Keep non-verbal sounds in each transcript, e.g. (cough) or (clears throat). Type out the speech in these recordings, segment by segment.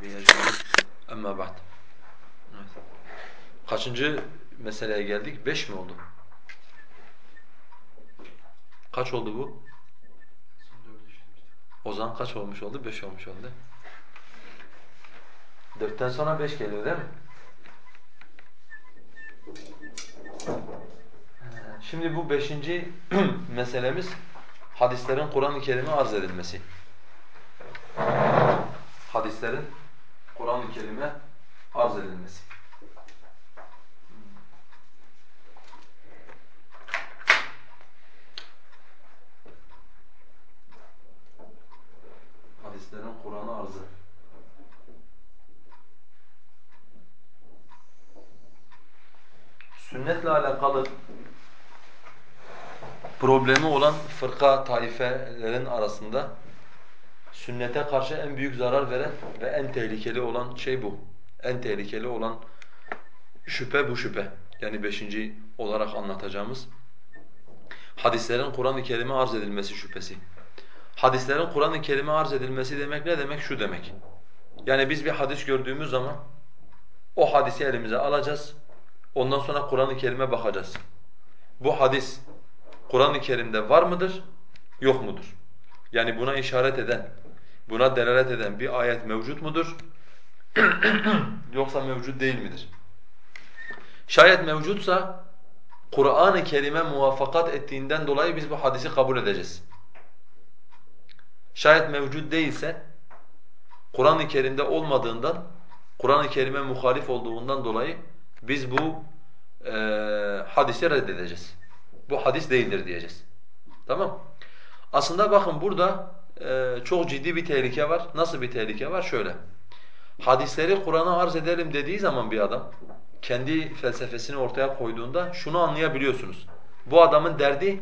sahbihi ecmaîn. Kaçıncı meseleye geldik? Beş mi oldu? Kaç oldu bu? Ozan kaç olmuş oldu? Beş olmuş oldu. Dörtten sonra beş geliyor değil mi? Ee, şimdi bu beşinci (clears throat) meselemiz hadislerin Kur'an-ı Kerim'e arz edilmesi. Hadislerin Kur'an-ı Kerim'e arz edilmesi. Hadislerin Kur'an'a arzı. Sünnetle alakalı problemi olan fırka taifelerin arasında sünnete karşı en büyük zarar veren ve en tehlikeli olan şey bu. En tehlikeli olan şüphe bu şüphe. Yani beşinci olarak anlatacağımız hadislerin Kur'an-ı Kerim'e arz edilmesi şüphesi. Hadislerin Kur'an-ı Kerim'e arz edilmesi demek ne demek? Şu demek. Yani biz bir hadis gördüğümüz zaman o hadisi elimize alacağız. Ondan sonra Kur'an-ı Kerim'e bakacağız. Bu hadis Kur'an-ı Kerim'de var mıdır, yok mudur? Yani buna işaret eden, buna delalet eden bir ayet mevcut mudur? (clears throat) Yoksa mevcut değil midir? Şayet mevcutsa Kur'an-ı Kerim'e muvaffakat ettiğinden dolayı biz bu hadisi kabul edeceğiz. Şayet mevcut değilse Kur'an-ı Kerim'de olmadığından, Kur'an-ı Kerim'e muhalif olduğundan dolayı biz bu e, hadisi reddedeceğiz. Bu hadis değildir diyeceğiz. Tamam? Aslında bakın burada e, çok ciddi bir tehlike var. Nasıl bir tehlike var? Şöyle. Hadisleri Kur'an'a arz edelim dediği zaman bir adam kendi felsefesini ortaya koyduğunda şunu anlayabiliyorsunuz. Bu adamın derdi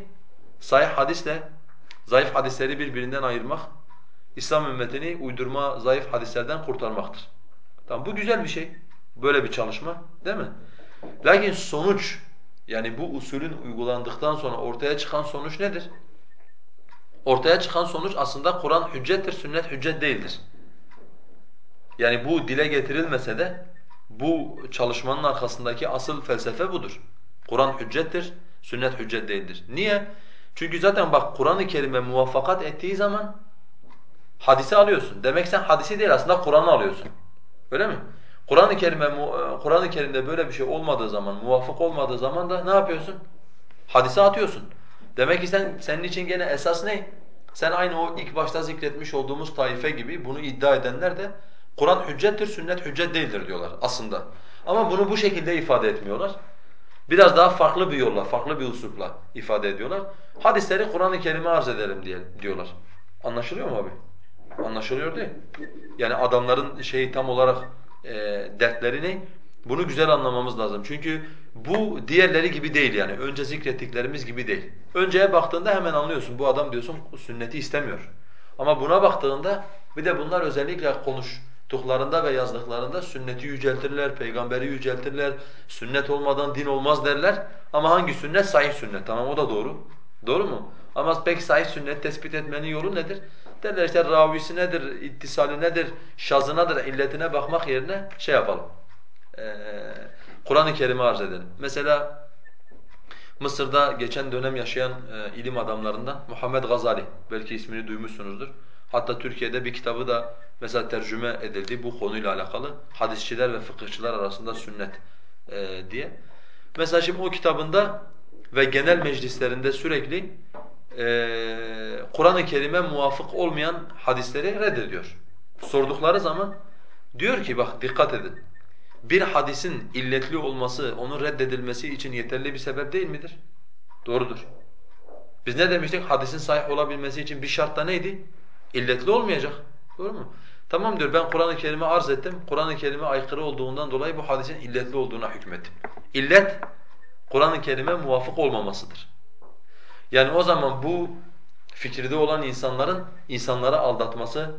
sahih hadisle zayıf hadisleri birbirinden ayırmak, İslam ümmetini uydurma zayıf hadislerden kurtarmaktır. Tamam bu güzel bir şey. Böyle bir çalışma, değil mi? Lakin sonuç yani bu usulün uygulandıktan sonra ortaya çıkan sonuç nedir? Ortaya çıkan sonuç aslında Kur'an hüccettir, sünnet hüccet değildir. Yani bu dile getirilmese de bu çalışmanın arkasındaki asıl felsefe budur. Kur'an hüccettir, sünnet hüccet değildir. Niye? Çünkü zaten bak Kur'an-ı Kerim'e muvaffakat ettiği zaman hadisi alıyorsun. Demek sen hadisi değil aslında Kur'an'ı alıyorsun. Öyle mi? Kur'an-ı Kerim'e Kur'an-ı Kerim'de böyle bir şey olmadığı zaman, muvaffak olmadığı zaman da ne yapıyorsun? Hadise atıyorsun. Demek ki sen senin için gene esas ne? Sen aynı o ilk başta zikretmiş olduğumuz taife gibi bunu iddia edenler de Kur'an hüccettir, sünnet hüccet değildir diyorlar aslında. Ama bunu bu şekilde ifade etmiyorlar. Biraz daha farklı bir yolla, farklı bir uslupla ifade ediyorlar. Hadisleri Kur'an-ı Kerim'e arz edelim diye diyorlar. Anlaşılıyor mu abi? Anlaşılıyor değil Yani adamların şeyi tam olarak e, dertleri ne? Bunu güzel anlamamız lazım. Çünkü bu diğerleri gibi değil yani. Önce zikrettiklerimiz gibi değil. Önceye baktığında hemen anlıyorsun. Bu adam diyorsun sünneti istemiyor. Ama buna baktığında bir de bunlar özellikle konuştuklarında ve yazdıklarında sünneti yüceltirler, peygamberi yüceltirler. Sünnet olmadan din olmaz derler. Ama hangi sünnet? Sahih sünnet. Tamam o da doğru. Doğru mu? Ama peki sahih sünnet tespit etmenin yolu nedir? Derler işte ravisi nedir, ittisali nedir, şazınadır, illetine bakmak yerine şey yapalım. Ee, Kur'an-ı Kerim'i arz edelim. Mesela Mısır'da geçen dönem yaşayan e, ilim adamlarından Muhammed Gazali, belki ismini duymuşsunuzdur. Hatta Türkiye'de bir kitabı da mesela tercüme edildi bu konuyla alakalı. Hadisçiler ve fıkıhçılar arasında sünnet e, diye. Mesela şimdi o kitabında ve genel meclislerinde sürekli e, Kur'an-ı Kerim'e muvafık olmayan hadisleri reddediyor. Sordukları zaman diyor ki bak dikkat edin. Bir hadisin illetli olması, onun reddedilmesi için yeterli bir sebep değil midir? Doğrudur. Biz ne demiştik? Hadisin sahih olabilmesi için bir şart da neydi? İlletli olmayacak. Doğru mu? Tamam diyor ben Kur'an-ı Kerim'i arz ettim. Kur'an-ı Kerim'e aykırı olduğundan dolayı bu hadisin illetli olduğuna hükmettim. İllet Kur'an-ı Kerim'e muvafık olmamasıdır. Yani o zaman bu fikirde olan insanların insanları aldatması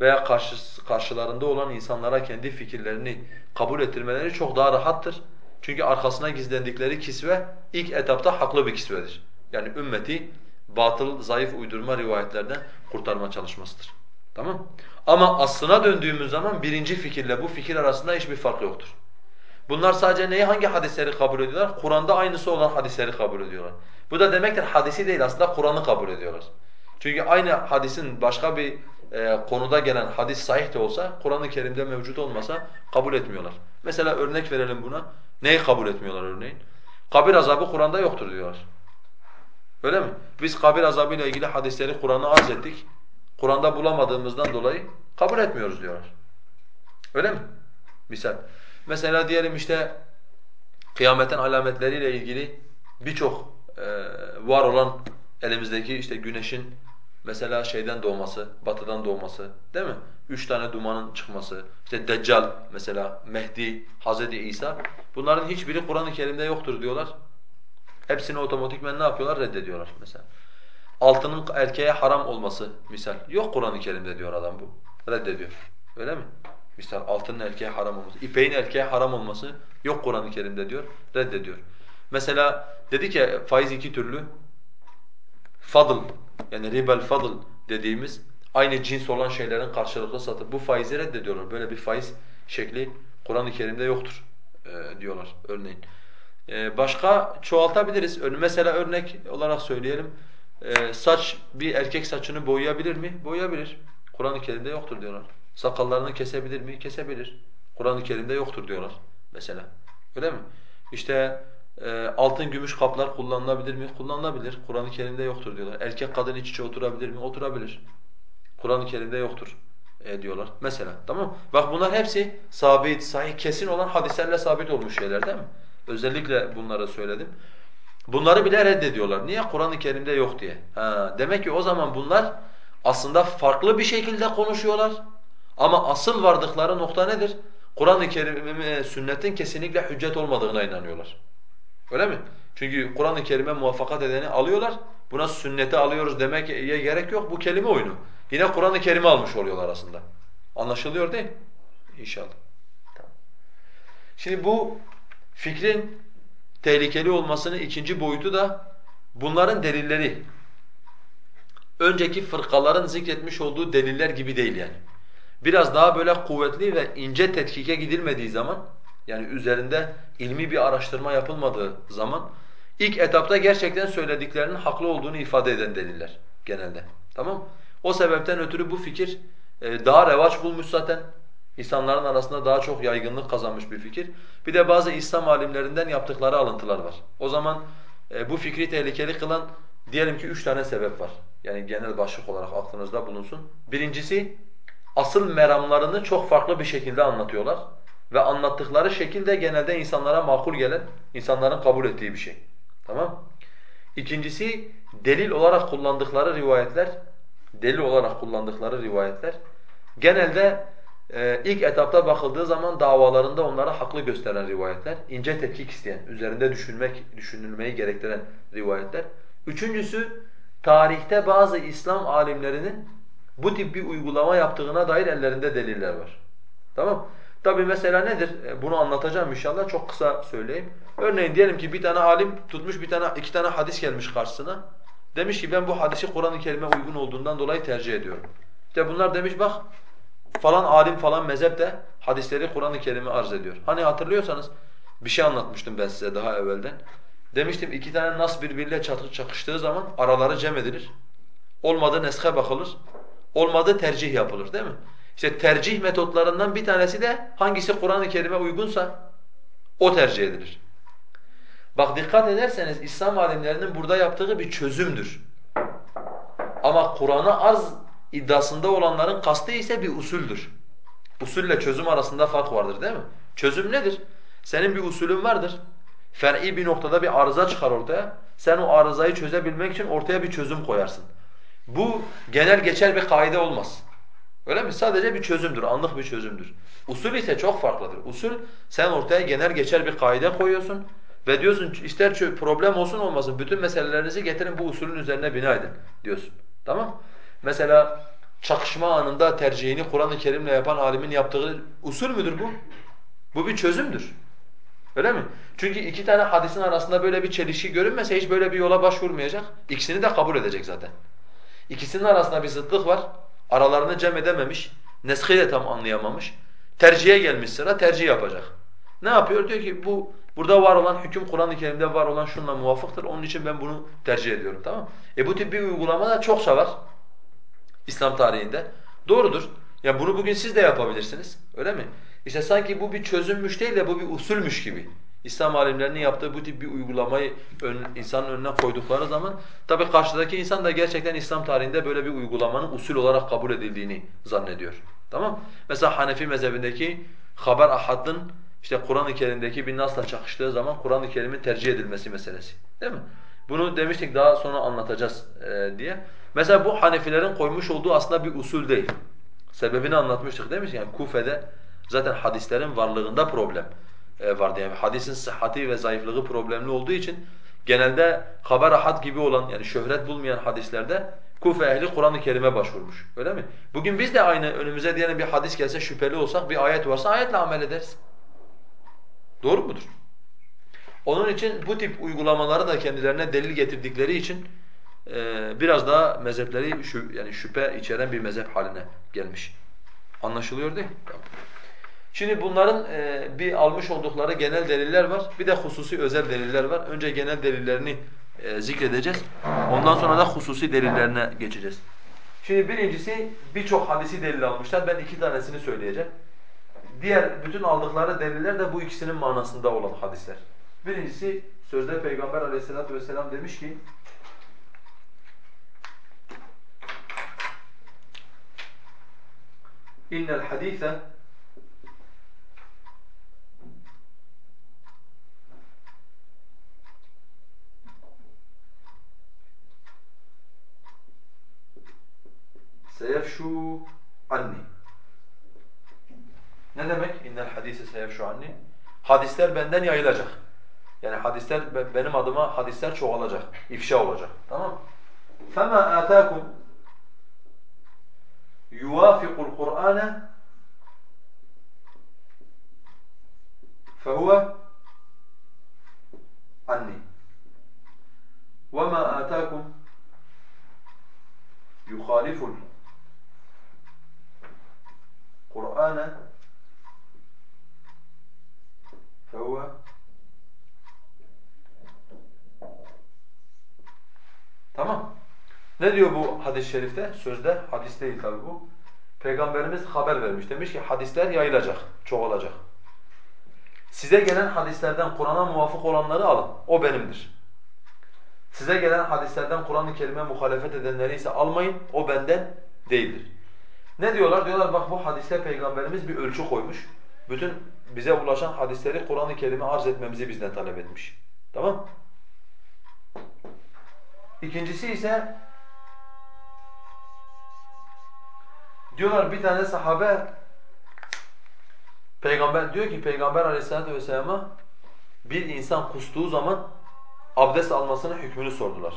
veya karşı, karşılarında olan insanlara kendi fikirlerini kabul ettirmeleri çok daha rahattır. Çünkü arkasına gizlendikleri kisve ilk etapta haklı bir kisvedir. Yani ümmeti batıl, zayıf uydurma rivayetlerden kurtarma çalışmasıdır. Tamam? Ama aslına döndüğümüz zaman birinci fikirle bu fikir arasında hiçbir fark yoktur. Bunlar sadece neyi hangi hadisleri kabul ediyorlar? Kur'an'da aynısı olan hadisleri kabul ediyorlar. Bu da demektir hadisi değil aslında Kur'an'ı kabul ediyorlar. Çünkü aynı hadisin başka bir e, konuda gelen hadis sahih de olsa Kur'an-ı Kerim'de mevcut olmasa kabul etmiyorlar. Mesela örnek verelim buna. Neyi kabul etmiyorlar örneğin? Kabir azabı Kur'an'da yoktur diyorlar. Öyle mi? Biz kabir azabı ile ilgili hadisleri Kur'an'a arz ettik. Kur'an'da bulamadığımızdan dolayı kabul etmiyoruz diyorlar. Öyle mi? Misal. Mesela diyelim işte kıyametin alametleriyle ilgili birçok e, var olan elimizdeki işte güneşin mesela şeyden doğması, batıdan doğması değil mi? Üç tane dumanın çıkması, işte Deccal mesela, Mehdi, Hazreti İsa bunların hiçbiri Kur'an-ı Kerim'de yoktur diyorlar. Hepsini otomatikmen ne yapıyorlar? Reddediyorlar mesela. Altının erkeğe haram olması misal. Yok Kur'an-ı Kerim'de diyor adam bu. Reddediyor. Öyle mi? Misal altının erkeğe haram olması, ipeğin erkeğe haram olması yok Kur'an-ı Kerim'de diyor. Reddediyor. Mesela dedi ki faiz iki türlü. Fadıl yani ribel fadıl dediğimiz aynı cins olan şeylerin karşılıklı satı. Bu faizi reddediyorlar. Böyle bir faiz şekli Kur'an-ı Kerim'de yoktur e, diyorlar örneğin. E, başka çoğaltabiliriz. Mesela örnek olarak söyleyelim. E, saç bir erkek saçını boyayabilir mi? Boyayabilir. Kur'an-ı Kerim'de yoktur diyorlar. Sakallarını kesebilir mi? Kesebilir. Kur'an-ı Kerim'de yoktur diyorlar mesela. Öyle mi? İşte e, altın gümüş kaplar kullanılabilir mi? Kullanılabilir. Kur'an-ı Kerim'de yoktur diyorlar. Erkek kadın iç içe oturabilir mi? Oturabilir. Kur'an-ı Kerim'de yoktur e, diyorlar. Mesela tamam mı? Bak bunlar hepsi sabit, sahih, kesin olan hadislerle sabit olmuş şeyler değil mi? Özellikle bunları söyledim. Bunları bile reddediyorlar. Niye? Kur'an-ı Kerim'de yok diye. Ha, demek ki o zaman bunlar aslında farklı bir şekilde konuşuyorlar. Ama asıl vardıkları nokta nedir? Kur'an-ı Kerim'e, sünnetin kesinlikle hüccet olmadığına inanıyorlar. Öyle mi? Çünkü Kur'an-ı Kerim'e muvaffakat edeni alıyorlar. Buna sünneti alıyoruz demek gerek yok. Bu kelime oyunu. Yine Kur'an-ı Kerim'i almış oluyorlar aslında. Anlaşılıyor değil mi? İnşallah. Tamam. Şimdi bu fikrin tehlikeli olmasının ikinci boyutu da bunların delilleri. Önceki fırkaların zikretmiş olduğu deliller gibi değil yani. Biraz daha böyle kuvvetli ve ince tetkike gidilmediği zaman yani üzerinde ilmi bir araştırma yapılmadığı zaman ilk etapta gerçekten söylediklerinin haklı olduğunu ifade eden deliller genelde. Tamam O sebepten ötürü bu fikir e, daha revaç bulmuş zaten. İnsanların arasında daha çok yaygınlık kazanmış bir fikir. Bir de bazı İslam alimlerinden yaptıkları alıntılar var. O zaman e, bu fikri tehlikeli kılan diyelim ki üç tane sebep var. Yani genel başlık olarak aklınızda bulunsun. Birincisi asıl meramlarını çok farklı bir şekilde anlatıyorlar. Ve anlattıkları şekil de genelde insanlara makul gelen, insanların kabul ettiği bir şey. Tamam? İkincisi delil olarak kullandıkları rivayetler, delil olarak kullandıkları rivayetler genelde e, ilk etapta bakıldığı zaman davalarında onlara haklı gösteren rivayetler, ince tetkik isteyen, üzerinde düşünmek, düşünülmeyi gerektiren rivayetler. Üçüncüsü tarihte bazı İslam alimlerinin bu tip bir uygulama yaptığına dair ellerinde deliller var. Tamam? Tabi mesela nedir? E, bunu anlatacağım inşallah. Çok kısa söyleyeyim. Örneğin diyelim ki bir tane alim tutmuş bir tane iki tane hadis gelmiş karşısına. Demiş ki ben bu hadisi Kur'an-ı Kerim'e uygun olduğundan dolayı tercih ediyorum. İşte bunlar demiş bak falan alim falan mezhep de hadisleri Kur'an-ı Kerim'e arz ediyor. Hani hatırlıyorsanız bir şey anlatmıştım ben size daha evvelden. Demiştim iki tane nas birbiriyle çakıştığı zaman araları cem edilir. Olmadı neshe bakılır. Olmadı tercih yapılır değil mi? İşte tercih metotlarından bir tanesi de hangisi Kur'an-ı Kerim'e uygunsa o tercih edilir. Bak dikkat ederseniz İslam alimlerinin burada yaptığı bir çözümdür. Ama Kur'an'a arz iddiasında olanların kastı ise bir usuldür. Usulle çözüm arasında fark vardır değil mi? Çözüm nedir? Senin bir usulün vardır. Fer'i bir noktada bir arıza çıkar ortaya. Sen o arızayı çözebilmek için ortaya bir çözüm koyarsın. Bu genel geçer bir kaide olmaz. Öyle mi? Sadece bir çözümdür, anlık bir çözümdür. Usul ise çok farklıdır. Usul sen ortaya genel geçer bir kaide koyuyorsun ve diyorsun ister problem olsun olmasın bütün meselelerinizi getirin bu usulün üzerine bina edin diyorsun. Tamam? Mesela çakışma anında tercihini Kur'an-ı Kerim'le yapan alimin yaptığı usul müdür bu? Bu bir çözümdür. Öyle mi? Çünkü iki tane hadisin arasında böyle bir çelişki görünmese hiç böyle bir yola başvurmayacak. İkisini de kabul edecek zaten. İkisinin arasında bir zıtlık var. Aralarını cem edememiş, neshi de tam anlayamamış. Tercihe gelmiş sıra, tercih yapacak. Ne yapıyor? Diyor ki bu burada var olan hüküm Kur'an-ı Kerim'de var olan şunla muvafıktır. Onun için ben bunu tercih ediyorum. Tamam? E bu tip bir uygulama da çokça var İslam tarihinde. Doğrudur. Ya bunu bugün siz de yapabilirsiniz. Öyle mi? İşte sanki bu bir çözümmüş değil de bu bir usulmüş gibi. İslam alimlerinin yaptığı bu tip bir uygulamayı ön, insanın önüne koydukları zaman tabi karşıdaki insan da gerçekten İslam tarihinde böyle bir uygulamanın usul olarak kabul edildiğini zannediyor. Tamam? Mesela Hanefi mezhebindeki haber ahadın işte Kur'an-ı Kerim'deki bir nasla çakıştığı zaman Kur'an-ı Kerim'in tercih edilmesi meselesi. Değil mi? Bunu demiştik daha sonra anlatacağız e, diye. Mesela bu Hanefilerin koymuş olduğu aslında bir usul değil. Sebebini anlatmıştık mi? Yani Kufe'de zaten hadislerin varlığında problem vardı. Yani hadisin sıhhati ve zayıflığı problemli olduğu için genelde haber ahad gibi olan yani şöhret bulmayan hadislerde Kufe ehli Kur'an-ı Kerim'e başvurmuş. Öyle mi? Bugün biz de aynı önümüze diyelim bir hadis gelse şüpheli olsak bir ayet varsa ayetle amel ederiz. Doğru mudur? Onun için bu tip uygulamaları da kendilerine delil getirdikleri için e, biraz daha mezhepleri yani şüphe içeren bir mezhep haline gelmiş. Anlaşılıyor değil mi? Şimdi bunların e, bir almış oldukları genel deliller var. Bir de hususi özel deliller var. Önce genel delillerini e, zikredeceğiz. Ondan sonra da hususi delillerine geçeceğiz. Şimdi birincisi birçok hadisi delil almışlar. Ben iki tanesini söyleyeceğim. Diğer bütün aldıkları deliller de bu ikisinin manasında olan hadisler. Birincisi sözde Peygamber aleyhissalatu vesselam demiş ki İnnel hadise seyefşu anni. Ne demek? İnnel hadise seyefşu anni. Hadisler benden yayılacak. Yani hadisler benim adıma hadisler çoğalacak, ifşa olacak. Tamam mı? فَمَا آتَاكُمْ يُوَافِقُ الْقُرْآنَ فَهُوَ anni. وَمَا آتَاكُمْ يُخَالِفُ القرآن فهو Tamam. Ne diyor bu hadis-i şerifte? Sözde, hadis değil tabi bu. Peygamberimiz haber vermiş. Demiş ki hadisler yayılacak, çoğalacak. Size gelen hadislerden Kur'an'a muvafık olanları alın. O benimdir. Size gelen hadislerden Kur'an-ı Kerim'e muhalefet edenleri ise almayın. O benden değildir. Ne diyorlar? Diyorlar bak bu hadiste Peygamberimiz bir ölçü koymuş. Bütün bize ulaşan hadisleri Kur'an-ı Kerim'e arz etmemizi bizden talep etmiş. Tamam İkincisi ise diyorlar bir tane sahabe Peygamber diyor ki Peygamber Aleyhisselatü vesselam'a bir insan kustuğu zaman abdest almasının hükmünü sordular.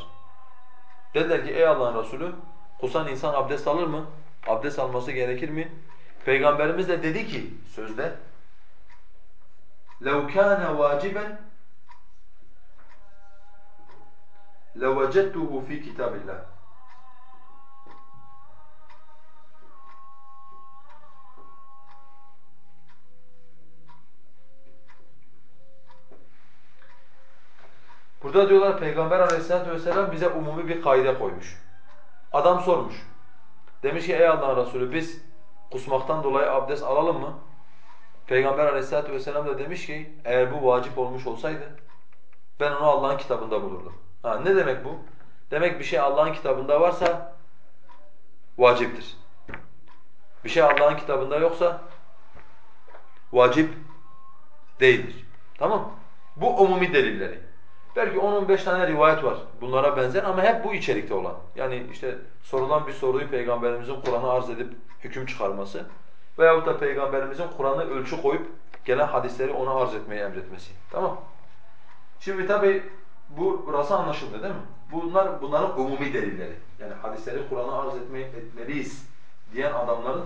Dediler ki ey Allah'ın Resulü kusan insan abdest alır mı? Abdest alması gerekir mi? Peygamberimiz de dedi ki sözde لَوْ كَانَ وَاجِبًا لَوَجَدْتُهُ فِي كِتَابِ اللّٰهِ Burada diyorlar Peygamber aleyhissalatu vesselam bize umumi bir kaide koymuş. Adam sormuş. Demiş ki ey Allah'ın Resulü biz kusmaktan dolayı abdest alalım mı? Peygamber aleyhissalatu vesselam da demiş ki eğer bu vacip olmuş olsaydı ben onu Allah'ın kitabında bulurdum. Ha, ne demek bu? Demek bir şey Allah'ın kitabında varsa vaciptir. Bir şey Allah'ın kitabında yoksa vacip değildir. Tamam Bu umumi delilleri. Belki 10-15 tane rivayet var bunlara benzer ama hep bu içerikte olan. Yani işte sorulan bir soruyu Peygamberimizin Kur'an'a arz edip hüküm çıkarması veyahut da Peygamberimizin Kur'an'ı ölçü koyup gelen hadisleri ona arz etmeyi emretmesi. Tamam Şimdi tabi bu burası anlaşıldı değil mi? Bunlar bunların umumi delilleri. Yani hadisleri Kur'an'a arz etmeyi, etmeliyiz diyen adamların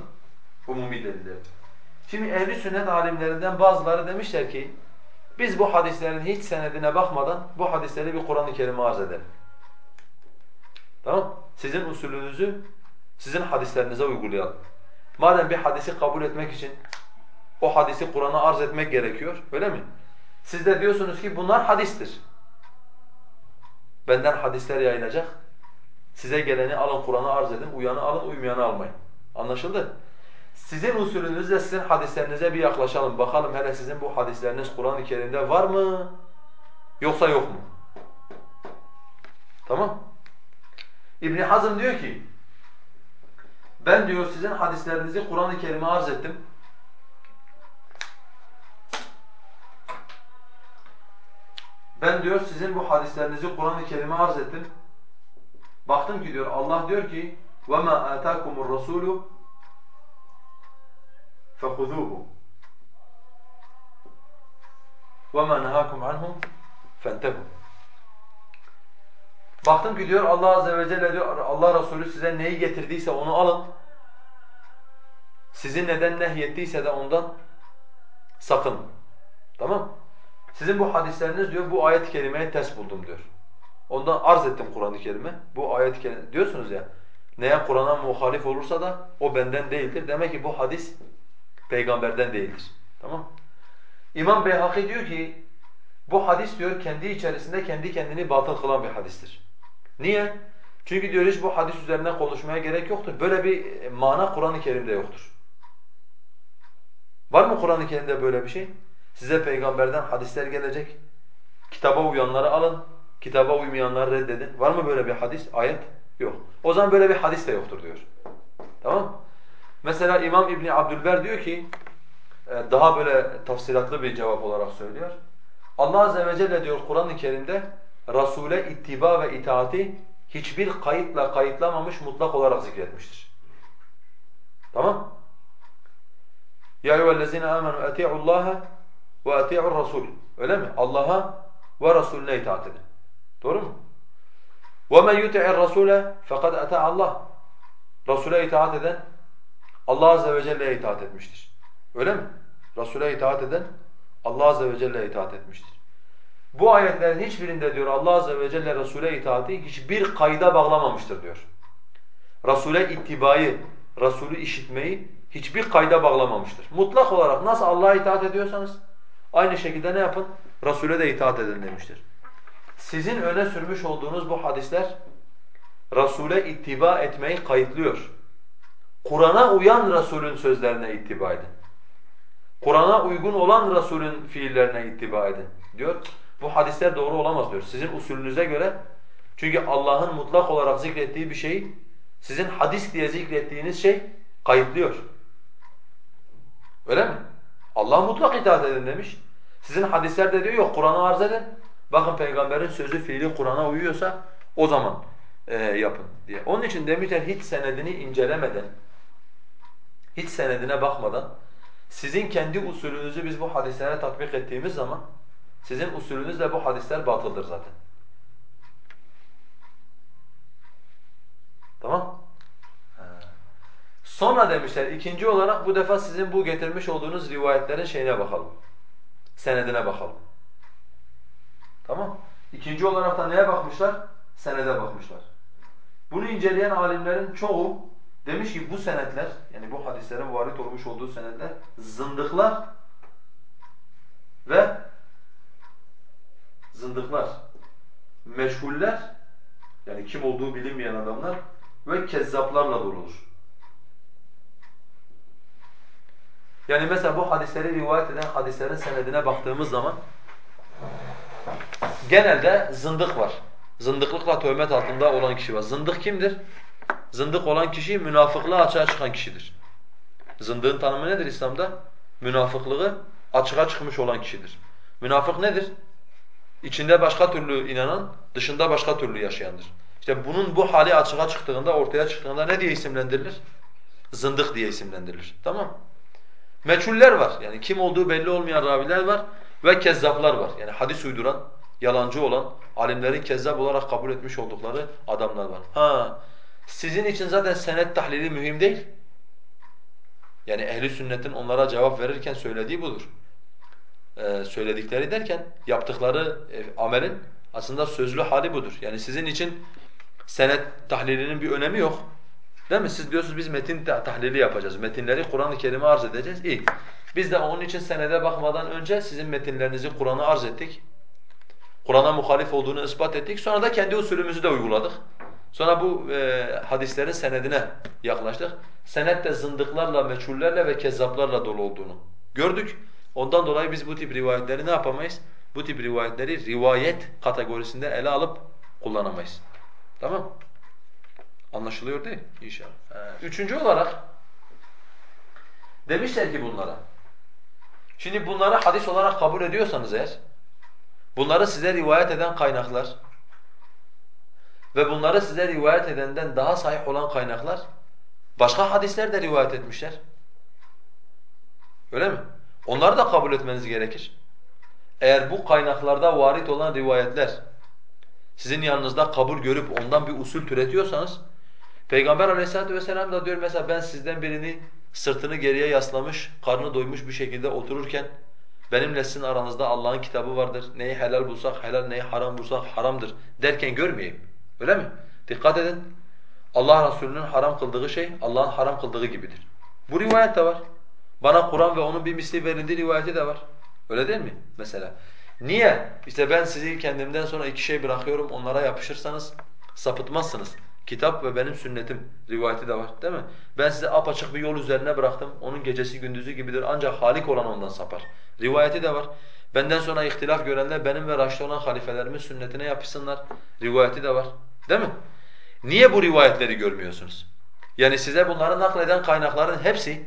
umumi delilleri. Şimdi ehli sünnet alimlerinden bazıları demişler ki biz bu hadislerin hiç senedine bakmadan bu hadisleri bir Kur'an-ı Kerim'e arz edelim. Tamam? Sizin usulünüzü Sizin hadislerinize uygulayalım. Madem bir hadisi kabul etmek için o hadisi Kur'an'a arz etmek gerekiyor, öyle mi? Siz de diyorsunuz ki bunlar hadistir. Benden hadisler yayılacak. Size geleni alın Kur'an'a arz edin, uyanı alın, uymayanı almayın. Anlaşıldı? Sizin usulünüzle sizin hadislerinize bir yaklaşalım. Bakalım hele sizin bu hadisleriniz Kur'an-ı Kerim'de var mı? Yoksa yok mu? Tamam? İbn Hazm diyor ki ben diyor sizin hadislerinizi Kur'an-ı Kerim'e arz ettim. Ben diyor sizin bu hadislerinizi Kur'an-ı Kerim'e arz ettim. Baktım ki diyor Allah diyor ki وَمَا آتَاكُمُ الرَّسُولُ فَخُذُوهُ وَمَا نَهَاكُمْ عَنْهُ فَانْتَهُوا Baktım ki diyor Allah azze ve celle diyor Allah Resulü size neyi getirdiyse onu alın. Sizi neden nehyettiyse de ondan sakın. Tamam? Sizin bu hadisleriniz diyor bu ayet-i kerimeye ters buldum diyor. Ondan arz ettim Kur'an-ı Kerim'e. Bu ayet-i kerime diyorsunuz ya. Neye Kur'an'a muhalif olursa da o benden değildir. Demek ki bu hadis peygamberden değildir. Tamam? İmam Beyhaki diyor ki bu hadis diyor kendi içerisinde kendi kendini batıl kılan bir hadistir. Niye? Çünkü diyor hiç bu hadis üzerine konuşmaya gerek yoktur. Böyle bir mana Kur'an-ı Kerim'de yoktur. Var mı Kur'an-ı Kerim'de böyle bir şey? Size peygamberden hadisler gelecek. Kitaba uyanları alın, kitaba uymayanları reddedin. Var mı böyle bir hadis, ayet? Yok. O zaman böyle bir hadis de yoktur diyor. Tamam Mesela İmam İbni Abdülber diyor ki, e, daha böyle tafsilatlı bir cevap olarak söylüyor. Allah Azze ve Celle diyor Kur'an-ı Kerim'de Rasule ittiba ve itaati hiçbir kayıtla kayıtlamamış mutlak olarak zikretmiştir. Tamam? Ya eyyühellezine amenu eti'ullaha ve eti'ur rasul. Öyle mi? Allah'a ve Resulüne itaat edin. Doğru mu? وَمَنْ يُتِعِ الرَّسُولَ فَقَدْ اَتَعَ Allah. Resul'e itaat eden Allah Azze ve Celle'ye itaat etmiştir. Öyle mi? Resul'e itaat eden Allah Azze ve Celle'ye itaat etmiştir. Bu ayetlerin hiçbirinde diyor Allah Azze ve Celle Resul'e itaati hiçbir kayda bağlamamıştır diyor. Resul'e ittibayı, Resul'ü işitmeyi hiçbir kayda bağlamamıştır. Mutlak olarak nasıl Allah'a itaat ediyorsanız aynı şekilde ne yapın? Resul'e de itaat edin demiştir. Sizin öne sürmüş olduğunuz bu hadisler Resul'e ittiba etmeyi kayıtlıyor. Kur'an'a uyan Resul'ün sözlerine ittiba edin. Kur'an'a uygun olan Resul'ün fiillerine ittiba edin diyor. Bu hadisler doğru olamaz diyor. Sizin usulünüze göre çünkü Allah'ın mutlak olarak zikrettiği bir şeyi sizin hadis diye zikrettiğiniz şey kayıtlıyor. Öyle mi? Allah mutlak itaat edin demiş. Sizin hadislerde diyor yok Kur'an'ı arz edin. Bakın peygamberin sözü fiili Kur'an'a uyuyorsa o zaman e, yapın diye. Onun için demişler hiç senedini incelemeden, hiç senedine bakmadan sizin kendi usulünüzü biz bu hadislere tatbik ettiğimiz zaman sizin usulünüzle bu hadisler batıldır zaten. Tamam? Sonra demişler ikinci olarak bu defa sizin bu getirmiş olduğunuz rivayetlerin şeyine bakalım. Senedine bakalım. Tamam? İkinci olarak da neye bakmışlar? Senede bakmışlar. Bunu inceleyen alimlerin çoğu demiş ki bu senetler yani bu hadislerin varit olmuş olduğu senetler zındıklar ve zındıklar, meşhuller yani kim olduğu bilinmeyen adamlar ve kezzaplarla doludur. Yani mesela bu hadisleri rivayet eden hadislerin senedine baktığımız zaman genelde zındık var. Zındıklıkla töhmet altında olan kişi var. Zındık kimdir? Zındık olan kişi münafıklığı açığa çıkan kişidir. Zındığın tanımı nedir İslam'da? Münafıklığı açığa çıkmış olan kişidir. Münafık nedir? İçinde başka türlü inanan, dışında başka türlü yaşayandır. İşte bunun bu hali açığa çıktığında, ortaya çıktığında ne diye isimlendirilir? Zındık diye isimlendirilir. Tamam Meçhuller var. Yani kim olduğu belli olmayan raviler var ve kezzaplar var. Yani hadis uyduran, yalancı olan, alimlerin kezzap olarak kabul etmiş oldukları adamlar var. Ha, sizin için zaten senet tahlili mühim değil. Yani ehli sünnetin onlara cevap verirken söylediği budur. Ee, söyledikleri derken yaptıkları e, amelin aslında sözlü hali budur. Yani sizin için senet tahlilinin bir önemi yok. Değil mi? Siz diyorsunuz biz metin tahlili yapacağız. Metinleri Kur'an-ı Kerim'e arz edeceğiz. İyi. Biz de onun için senede bakmadan önce sizin metinlerinizi Kur'an'a arz ettik. Kur'an'a muhalif olduğunu ispat ettik. Sonra da kendi usulümüzü de uyguladık. Sonra bu e, hadislerin senedine yaklaştık. Senet de zındıklarla, meçhullerle ve kezzaplarla dolu olduğunu gördük. Ondan dolayı biz bu tip rivayetleri ne yapamayız? Bu tip rivayetleri rivayet kategorisinde ele alıp kullanamayız. Tamam Anlaşılıyor değil inşallah. Ee, üçüncü olarak demişler ki bunlara. Şimdi bunları hadis olarak kabul ediyorsanız eğer, bunları size rivayet eden kaynaklar ve bunları size rivayet edenden daha sahih olan kaynaklar başka hadisler de rivayet etmişler. Öyle mi? Onları da kabul etmeniz gerekir. Eğer bu kaynaklarda varit olan rivayetler sizin yanınızda kabul görüp ondan bir usul türetiyorsanız Peygamber aleyhissalatu vesselam da diyor mesela ben sizden birini sırtını geriye yaslamış, karnı doymuş bir şekilde otururken benimle sizin aranızda Allah'ın kitabı vardır. Neyi helal bulsak helal, neyi haram bulsak haramdır derken görmeyeyim. Öyle mi? Dikkat edin. Allah Resulü'nün haram kıldığı şey Allah'ın haram kıldığı gibidir. Bu rivayet de var. Bana Kur'an ve onun bir misli verildiği rivayeti de var. Öyle değil mi mesela? Niye? İşte ben sizi kendimden sonra iki şey bırakıyorum, onlara yapışırsanız sapıtmazsınız. Kitap ve benim sünnetim rivayeti de var değil mi? Ben size apaçık bir yol üzerine bıraktım. Onun gecesi gündüzü gibidir ancak halik olan ondan sapar. Rivayeti de var. Benden sonra ihtilaf görenler benim ve raşid olan halifelerimin sünnetine yapışsınlar. Rivayeti de var. Değil mi? Niye bu rivayetleri görmüyorsunuz? Yani size bunları nakleden kaynakların hepsi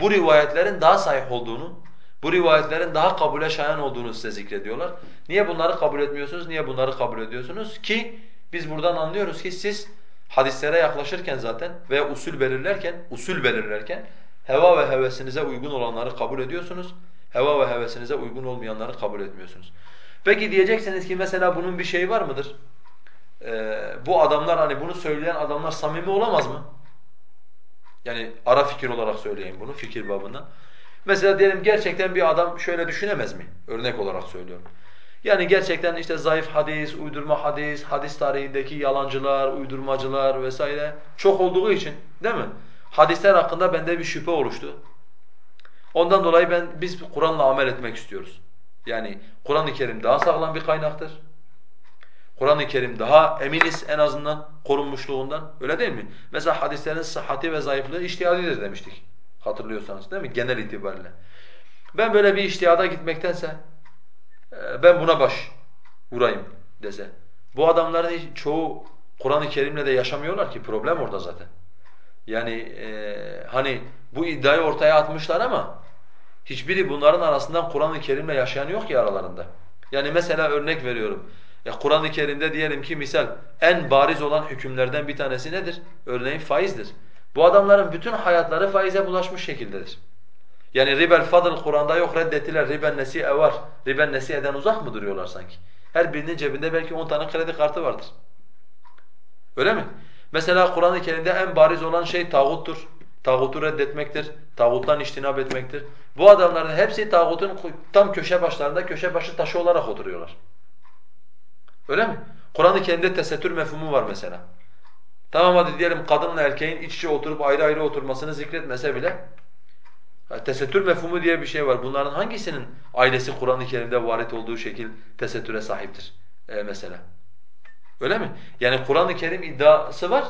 bu rivayetlerin daha sahih olduğunu, bu rivayetlerin daha kabule şayan olduğunu size zikrediyorlar. Niye bunları kabul etmiyorsunuz, niye bunları kabul ediyorsunuz? Ki biz buradan anlıyoruz ki siz hadislere yaklaşırken zaten veya usul belirlerken, usul belirlerken heva ve hevesinize uygun olanları kabul ediyorsunuz. Heva ve hevesinize uygun olmayanları kabul etmiyorsunuz. Peki diyeceksiniz ki mesela bunun bir şeyi var mıdır? Ee, bu adamlar hani bunu söyleyen adamlar samimi olamaz mı? Yani ara fikir olarak söyleyeyim bunu fikir babından. Mesela diyelim gerçekten bir adam şöyle düşünemez mi? Örnek olarak söylüyorum. Yani gerçekten işte zayıf hadis, uydurma hadis, hadis tarihindeki yalancılar, uydurmacılar vesaire çok olduğu için değil mi? Hadisler hakkında bende bir şüphe oluştu. Ondan dolayı ben biz Kur'an'la amel etmek istiyoruz. Yani Kur'an-ı Kerim daha sağlam bir kaynaktır. Kur'an-ı Kerim daha eminiz en azından korunmuşluğundan. Öyle değil mi? Mesela hadislerin sıhhati ve zayıflığı iştihadidir demiştik. Hatırlıyorsanız değil mi? Genel itibariyle. Ben böyle bir iştihada gitmektense e, ben buna baş vurayım dese. Bu adamların çoğu Kur'an-ı Kerim'le de yaşamıyorlar ki problem orada zaten. Yani e, hani bu iddiayı ortaya atmışlar ama hiçbiri bunların arasından Kur'an-ı Kerim'le yaşayan yok ki aralarında. Yani mesela örnek veriyorum. Ya Kur'an-ı Kerim'de diyelim ki misal en bariz olan hükümlerden bir tanesi nedir? Örneğin faizdir. Bu adamların bütün hayatları faize bulaşmış şekildedir. Yani ribel fadıl Kur'an'da yok reddettiler. Riben nesi'e var. Riben nesi'eden uzak mı duruyorlar sanki? Her birinin cebinde belki 10 tane kredi kartı vardır. Öyle mi? Mesela Kur'an-ı Kerim'de en bariz olan şey tağuttur. Tağutu reddetmektir. Tağuttan iştinab etmektir. Bu adamların hepsi tağutun tam köşe başlarında köşe başı taşı olarak oturuyorlar. Öyle mi? Kur'an-ı Kerim'de tesettür mefhumu var mesela. Tamam hadi diyelim kadınla erkeğin iç içe oturup ayrı ayrı oturmasını zikretmese bile tesettür mefhumu diye bir şey var. Bunların hangisinin ailesi Kur'an-ı Kerim'de varit olduğu şekil tesettüre sahiptir ee, mesela? Öyle mi? Yani Kur'an-ı Kerim iddiası var.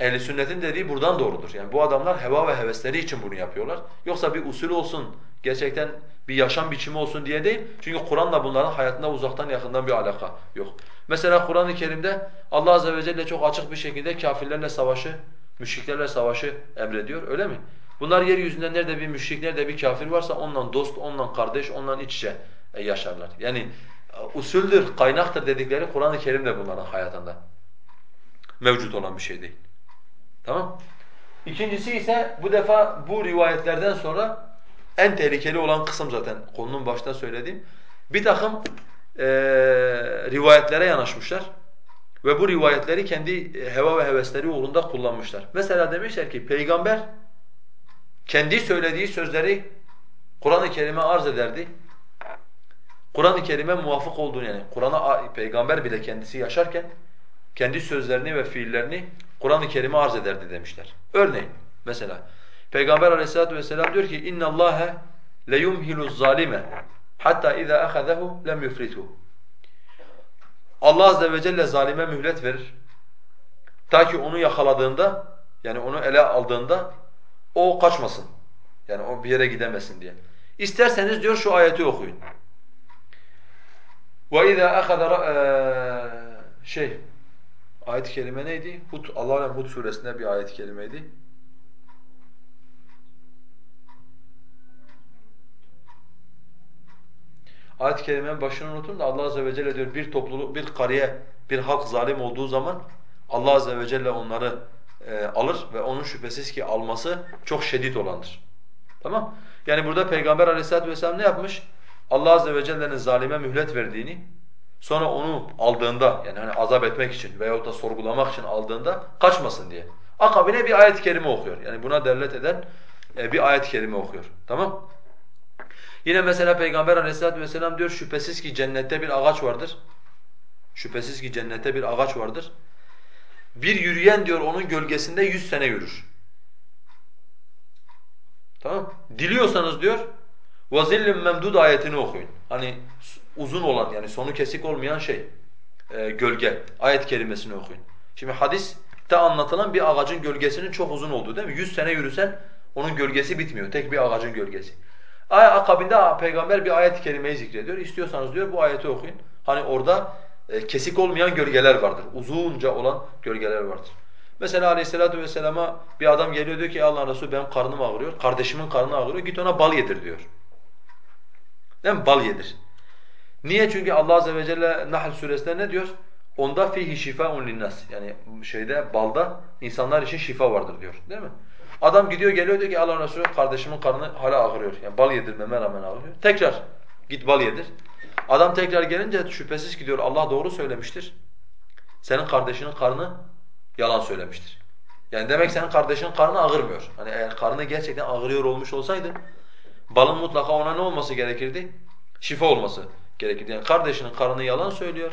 Ehli sünnetin dediği buradan doğrudur. Yani bu adamlar heva ve hevesleri için bunu yapıyorlar. Yoksa bir usul olsun, gerçekten bir yaşam biçimi olsun diye değil. Çünkü Kur'an'la bunların hayatında uzaktan yakından bir alaka yok. Mesela Kur'an-ı Kerim'de Allah azze ve celle çok açık bir şekilde kafirlerle savaşı, müşriklerle savaşı emrediyor. Öyle mi? Bunlar yeryüzünde nerede bir müşrik, nerede bir kafir varsa onunla dost, onunla kardeş, onunla iç içe e, yaşarlar. Yani e, usuldür, kaynaktır dedikleri Kur'an-ı Kerim'de bunların hayatında mevcut olan bir şey değil. Tamam? İkincisi ise bu defa bu rivayetlerden sonra en tehlikeli olan kısım zaten konunun başta söylediğim. Bir takım e, rivayetlere yanaşmışlar ve bu rivayetleri kendi heva ve hevesleri uğrunda kullanmışlar. Mesela demişler ki peygamber kendi söylediği sözleri Kur'an-ı Kerim'e arz ederdi. Kur'an-ı Kerim'e muvafık olduğunu yani Kur'an'a peygamber bile kendisi yaşarken kendi sözlerini ve fiillerini Kur'an-ı Kerim'i arz ederdi demişler. Örneğin mesela Peygamber Aleyhisselatü vesselam diyor ki inna Allahe leyumhilu zalime hatta iza ahazahu lem yufritu. Allah azze ve celle zalime mühlet verir. Ta ki onu yakaladığında yani onu ele aldığında o kaçmasın. Yani o bir yere gidemesin diye. İsterseniz diyor şu ayeti okuyun. وَاِذَا اَخَذَ şey ayet-i kerime neydi? Hud, Allah'ın Hud suresinde bir ayet-i kerimeydi. Ayet-i kerimenin başını unutun da Allah azze ve celle diyor bir topluluk, bir kariye, bir halk zalim olduğu zaman Allah azze ve celle onları e, alır ve onun şüphesiz ki alması çok şiddet olandır. Tamam? Yani burada Peygamber Aleyhisselatü vesselam ne yapmış? Allah azze ve celle'nin zalime mühlet verdiğini, sonra onu aldığında yani hani azap etmek için veyahut da sorgulamak için aldığında kaçmasın diye. Akabine bir ayet-i kerime okuyor. Yani buna delalet eden e, bir ayet-i kerime okuyor. Tamam? Yine mesela Peygamber Aleyhisselatü vesselam diyor şüphesiz ki cennette bir ağaç vardır. Şüphesiz ki cennette bir ağaç vardır. Bir yürüyen diyor onun gölgesinde yüz sene yürür. Tamam Diliyorsanız diyor وَزِلِّمْ memdud ayetini okuyun. Hani uzun olan yani sonu kesik olmayan şey, e, gölge, ayet kelimesini okuyun. Şimdi hadiste anlatılan bir ağacın gölgesinin çok uzun olduğu değil mi? Yüz sene yürüsen onun gölgesi bitmiyor, tek bir ağacın gölgesi. Ay akabinde peygamber bir ayet-i kerimeyi zikrediyor. İstiyorsanız diyor bu ayeti okuyun. Hani orada e, kesik olmayan gölgeler vardır. Uzunca olan gölgeler vardır. Mesela aleyhissalatu vesselama bir adam geliyor diyor ki Allah Resulü benim karnım ağrıyor, kardeşimin karnı ağrıyor, git ona bal yedir diyor. Değil mi? Bal yedir. Niye? Çünkü Allah azze ve celle Nahl suresinde ne diyor? Onda fihi şifaun linnas. Yani şeyde balda insanlar için şifa vardır diyor. Değil mi? Adam gidiyor geliyor diyor ki Allah Resulü kardeşimin karnı hala ağrıyor. Yani bal yedirmeme rağmen ağrıyor. Tekrar git bal yedir. Adam tekrar gelince şüphesiz ki diyor Allah doğru söylemiştir. Senin kardeşinin karnı yalan söylemiştir. Yani demek senin kardeşinin karnı ağırmıyor. Hani eğer karnı gerçekten ağrıyor olmuş olsaydı balın mutlaka ona ne olması gerekirdi? Şifa olması gerekirdi. Yani kardeşinin karnı yalan söylüyor.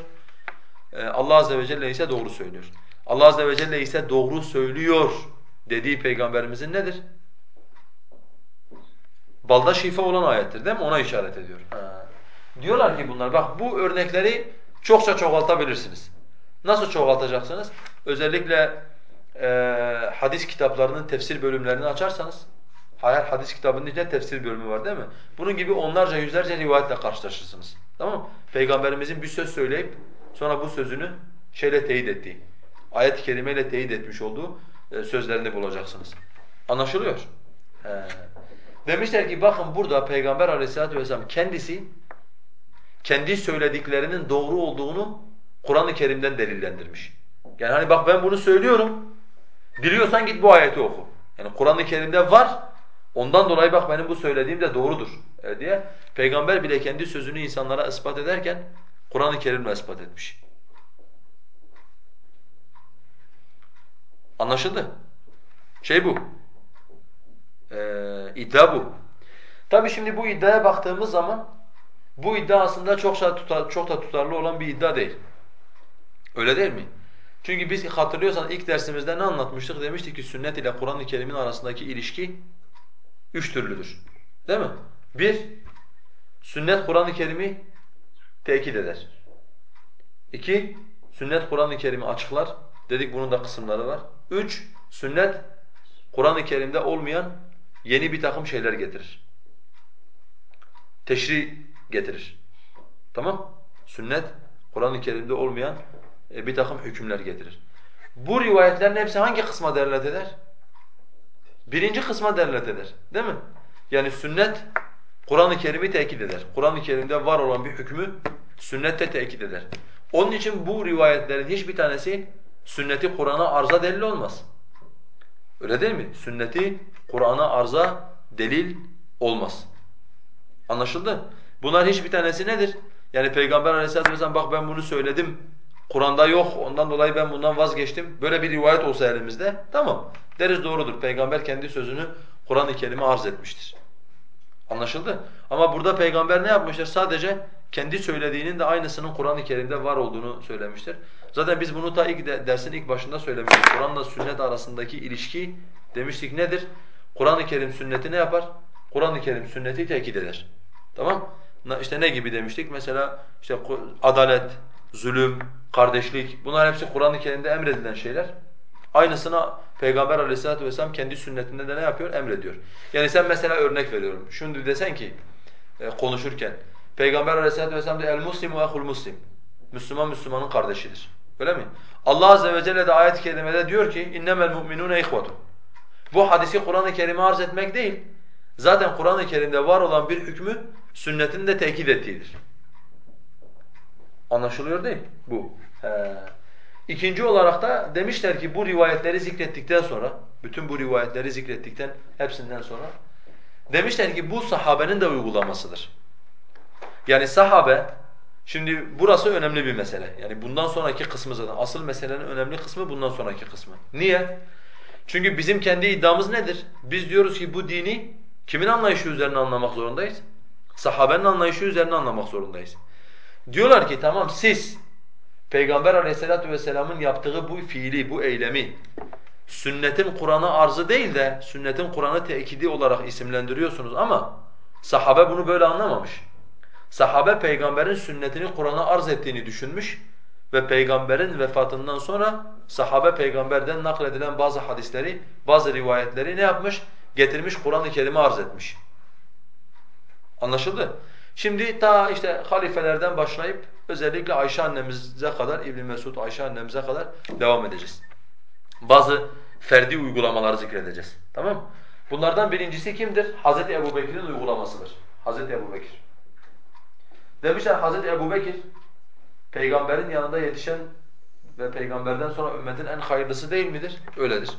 Ee, Allah azze ve celle ise doğru söylüyor. Allah azze ve celle ise doğru söylüyor dediği peygamberimizin nedir? Balda şifa olan ayettir değil mi? Ona işaret ediyor. Ha. Diyorlar ki bunlar bak bu örnekleri çokça çoğaltabilirsiniz. Nasıl çoğaltacaksınız? Özellikle e, hadis kitaplarının tefsir bölümlerini açarsanız, hayal hadis kitabının içinde tefsir bölümü var değil mi? Bunun gibi onlarca yüzlerce rivayetle karşılaşırsınız. Tamam mı? Peygamberimizin bir söz söyleyip sonra bu sözünü şeyle teyit ettiği, ayet-i kerimeyle teyit etmiş olduğu e, sözlerini bulacaksınız. Anlaşılıyor. He. Demişler ki bakın burada Peygamber aleyhissalatu vesselam kendisi kendi söylediklerinin doğru olduğunu Kur'an-ı Kerim'den delillendirmiş. Yani hani bak ben bunu söylüyorum, biliyorsan git bu ayeti oku. Yani Kur'an-ı Kerim'de var, ondan dolayı bak benim bu söylediğim de doğrudur e, diye. Peygamber bile kendi sözünü insanlara ispat ederken Kur'an-ı Kerim'le ispat etmiş. Anlaşıldı? Şey bu. Ee, iddia bu. Tabi şimdi bu iddiaya baktığımız zaman bu iddia aslında çok, tutar, çok da tutarlı olan bir iddia değil. Öyle değil mi? Çünkü biz hatırlıyorsan ilk dersimizde ne anlatmıştık? Demiştik ki sünnet ile Kur'an-ı Kerim'in arasındaki ilişki üç türlüdür. Değil mi? Bir, sünnet Kur'an-ı Kerim'i tekit eder. İki, sünnet Kur'an-ı Kerim'i açıklar. Dedik bunun da kısımları var. Üç, sünnet Kur'an-ı Kerim'de olmayan yeni bir takım şeyler getirir. Teşri getirir. Tamam? Sünnet Kur'an-ı Kerim'de olmayan e, bir takım hükümler getirir. Bu rivayetlerin hepsi hangi kısma delalet eder? Birinci kısma delalet eder. Değil mi? Yani sünnet Kur'an-ı Kerim'i tekit eder. Kur'an-ı Kerim'de var olan bir hükmü sünnette tekit eder. Onun için bu rivayetlerin hiçbir tanesi sünneti Kur'an'a arza delil olmaz. Öyle değil mi? Sünneti Kur'an'a arza delil olmaz. Anlaşıldı? Bunlar hiçbir tanesi nedir? Yani Peygamber Aleyhisselatü vesselam bak ben bunu söyledim. Kur'an'da yok ondan dolayı ben bundan vazgeçtim. Böyle bir rivayet olsa elimizde tamam. Deriz doğrudur. Peygamber kendi sözünü Kur'an-ı Kerim'e arz etmiştir. Anlaşıldı? Ama burada peygamber ne yapmıştır? Sadece kendi söylediğinin de aynısının Kur'an-ı Kerim'de var olduğunu söylemiştir. Zaten biz bunu ta ilk de, dersin ilk başında söylemiştik. Kur'an'la sünnet arasındaki ilişki demiştik nedir? Kur'an-ı Kerim sünneti ne yapar? Kur'an-ı Kerim sünneti tekit eder. Tamam? İşte ne gibi demiştik? Mesela işte adalet, zulüm, kardeşlik bunlar hepsi Kur'an-ı Kerim'de emredilen şeyler. Aynısını Peygamber Aleyhisselatü vesselam kendi sünnetinde de ne yapıyor? Emrediyor. Yani sen mesela örnek veriyorum. Şunu desen ki e, konuşurken Peygamber Aleyhisselatü vesselam diyor el muslimu ehul muslim. Müslüman Müslümanın kardeşidir. Öyle mi? Allah azze ve celle de ayet-i kerimede diyor ki innemel mu'minune ihvetun. Bu hadisi Kur'an-ı Kerim'e arz etmek değil. Zaten Kur'an-ı Kerim'de var olan bir hükmü sünnetin de tekit ettiğidir. Anlaşılıyor değil bu. He. İkinci olarak da demişler ki bu rivayetleri zikrettikten sonra, bütün bu rivayetleri zikrettikten hepsinden sonra demişler ki bu sahabenin de uygulamasıdır. Yani sahabe, şimdi burası önemli bir mesele. Yani bundan sonraki kısmı zaten, asıl meselenin önemli kısmı bundan sonraki kısmı. Niye? Çünkü bizim kendi iddiamız nedir? Biz diyoruz ki bu dini kimin anlayışı üzerine anlamak zorundayız? Sahabenin anlayışı üzerine anlamak zorundayız. Diyorlar ki tamam siz Peygamber aleyhissalatu vesselamın yaptığı bu fiili, bu eylemi sünnetin Kur'an'a arzı değil de sünnetin Kur'an'ı tekidi olarak isimlendiriyorsunuz ama sahabe bunu böyle anlamamış. Sahabe peygamberin sünnetini Kur'an'a arz ettiğini düşünmüş ve peygamberin vefatından sonra sahabe peygamberden nakledilen bazı hadisleri, bazı rivayetleri ne yapmış? Getirmiş Kur'an-ı Kerim'e arz etmiş. Anlaşıldı? Şimdi ta işte halifelerden başlayıp özellikle Ayşe annemize kadar, İbn Mesud Ayşe annemize kadar devam edeceğiz. Bazı ferdi uygulamaları zikredeceğiz. Tamam Bunlardan birincisi kimdir? Hazreti Ebubekir'in uygulamasıdır. Hazreti Ebubekir. Demişler Hazreti Ebubekir peygamberin yanında yetişen ve peygamberden sonra ümmetin en hayırlısı değil midir? Öyledir.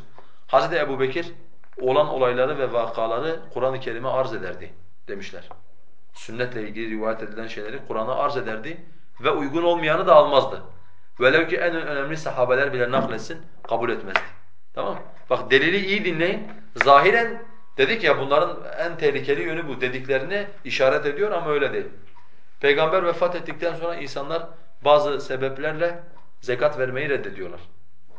Hazreti Ebubekir olan olayları ve vakaları Kur'an-ı Kerim'e arz ederdi demişler. Sünnetle ilgili rivayet edilen şeyleri Kur'an'a arz ederdi ve uygun olmayanı da almazdı. Velev ki en önemli sahabeler bile nakletsin, kabul etmezdi. Tamam Bak delili iyi dinleyin. Zahiren dedik ya bunların en tehlikeli yönü bu. Dediklerini işaret ediyor ama öyle değil. Peygamber vefat ettikten sonra insanlar bazı sebeplerle zekat vermeyi reddediyorlar.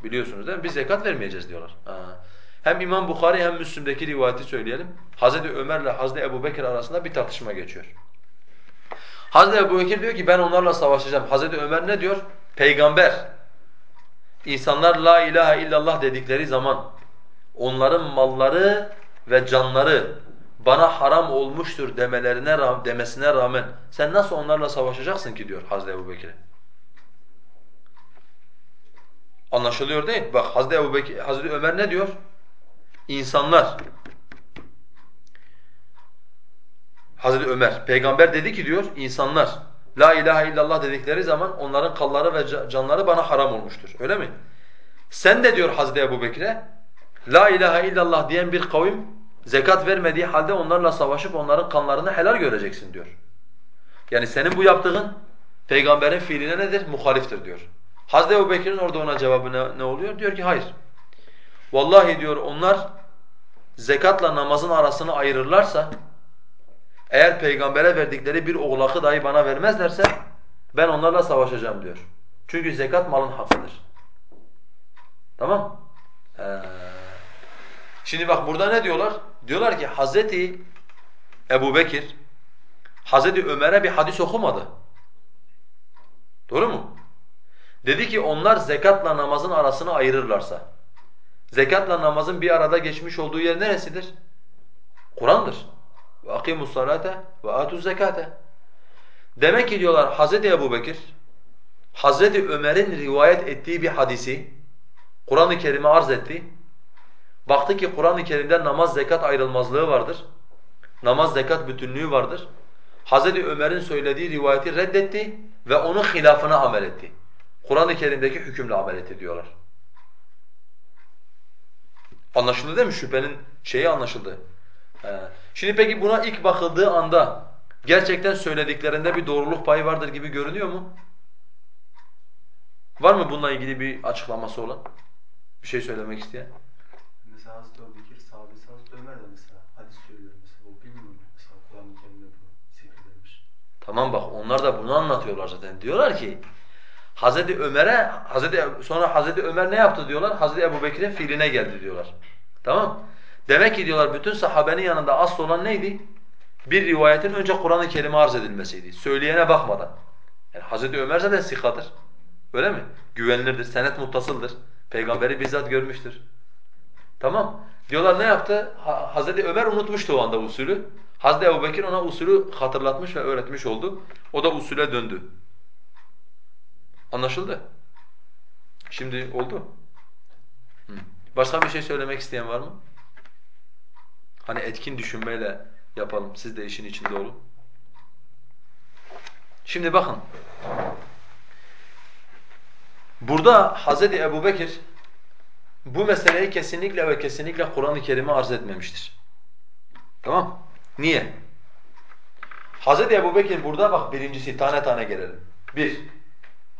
Biliyorsunuz değil mi? Biz zekat vermeyeceğiz diyorlar. Ha. Hem İmam Bukhari hem Müslim'deki rivayeti söyleyelim. Hazreti Ömer ile Hazreti Ebu Bekir arasında bir tartışma geçiyor. Hazreti Ebu Bekir diyor ki ben onlarla savaşacağım. Hazreti Ömer ne diyor? Peygamber insanlar la ilahe illallah dedikleri zaman onların malları ve canları bana haram olmuştur demelerine demesine rağmen sen nasıl onlarla savaşacaksın ki diyor Hazreti Ebubekir. Anlaşılıyor değil mi? Bak Hazreti Ebubekir Hazreti Ömer ne diyor? İnsanlar Hazreti Ömer peygamber dedi ki diyor insanlar la ilahe illallah dedikleri zaman onların kalları ve canları bana haram olmuştur. Öyle mi? Sen de diyor Hazreti Ebubekir'e la ilahe illallah diyen bir kavim zekat vermediği halde onlarla savaşıp onların kanlarını helal göreceksin diyor. Yani senin bu yaptığın peygamberin fiiline nedir? Muhaliftir diyor. Hazreti Ebubekir'in orada ona cevabı ne, ne oluyor? Diyor ki hayır. Vallahi diyor onlar zekatla namazın arasını ayırırlarsa eğer peygambere verdikleri bir oğlakı dahi bana vermezlerse ben onlarla savaşacağım diyor. Çünkü zekat malın hakkıdır. Tamam? Ee, şimdi bak burada ne diyorlar? Diyorlar ki Hazreti Ebu Bekir Hazreti Ömer'e bir hadis okumadı. Doğru mu? Dedi ki onlar zekatla namazın arasını ayırırlarsa. Zekatla namazın bir arada geçmiş olduğu yer neresidir? Kur'an'dır. وَاَقِيمُوا الصَّلَاةَ وَآتُوا الزَّكَاةَ Demek ki diyorlar Hazreti Ebu Bekir, Hazreti Ömer'in rivayet ettiği bir hadisi Kur'an-ı Kerim'e arz etti. Baktı ki Kur'an-ı Kerim'de namaz zekat ayrılmazlığı vardır. Namaz zekat bütünlüğü vardır. Hazreti Ömer'in söylediği rivayeti reddetti ve onun hilafına amel etti. Kur'an-ı Kerim'deki hükümle amel etti diyorlar. Anlaşıldı değil mi? Şüphenin şeyi anlaşıldı. Ee, şimdi peki buna ilk bakıldığı anda gerçekten söylediklerinde bir doğruluk payı vardır gibi görünüyor mu? Var mı bununla ilgili bir açıklaması olan? Bir şey söylemek isteyen? Mesela Hazreti Ebubekir sahabesi Hazreti Ömer de mesela hadis söylüyor mesela o bilmiyor mesela Kur'an-ı Kerim'de bunu zikredilmiş. Tamam bak onlar da bunu anlatıyorlar zaten. Diyorlar ki Hazreti Ömer'e Hazreti sonra Hazreti Ömer ne yaptı diyorlar? Hazreti Ebubekir'in fiiline geldi diyorlar. Tamam? Demek ki diyorlar bütün sahabenin yanında asıl olan neydi? Bir rivayetin önce Kur'an-ı Kerim'e arz edilmesiydi. Söyleyene bakmadan. Yani Hazreti Ömer zaten sikadır. Öyle mi? Güvenilirdir, senet muttasıldır. Peygamberi bizzat görmüştür. Tamam. Diyorlar ne yaptı? Ha, Hazreti Ömer unutmuştu o anda usulü. Hazreti Ebubekir ona usulü hatırlatmış ve öğretmiş oldu. O da usule döndü. Anlaşıldı? Şimdi oldu. Hı. Başka bir şey söylemek isteyen var mı? Hani etkin düşünmeyle yapalım. Siz de işin içinde olun. Şimdi bakın. Burada Hazreti Ebubekir bu meseleyi kesinlikle ve kesinlikle Kur'an-ı Kerim'e arz etmemiştir. Tamam? Niye? Hazreti Ebubekir burada bak birincisi tane tane gelelim. Bir,